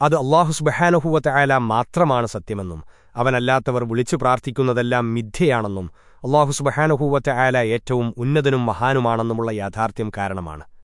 അത് അള്ളാഹുസുബഹാനഹുവത്തെ ആല മാത്രമാണ് സത്യമെന്നും അവനല്ലാത്തവർ വിളിച്ചു പ്രാർത്ഥിക്കുന്നതെല്ലാം മിഥ്യയാണെന്നും അള്ളാഹുസുബഹാനഹൂവത്തെ ആല ഏറ്റവും ഉന്നതനും മഹാനുമാണെന്നുമുള്ള യാഥാർത്ഥ്യം കാരണമാണ്.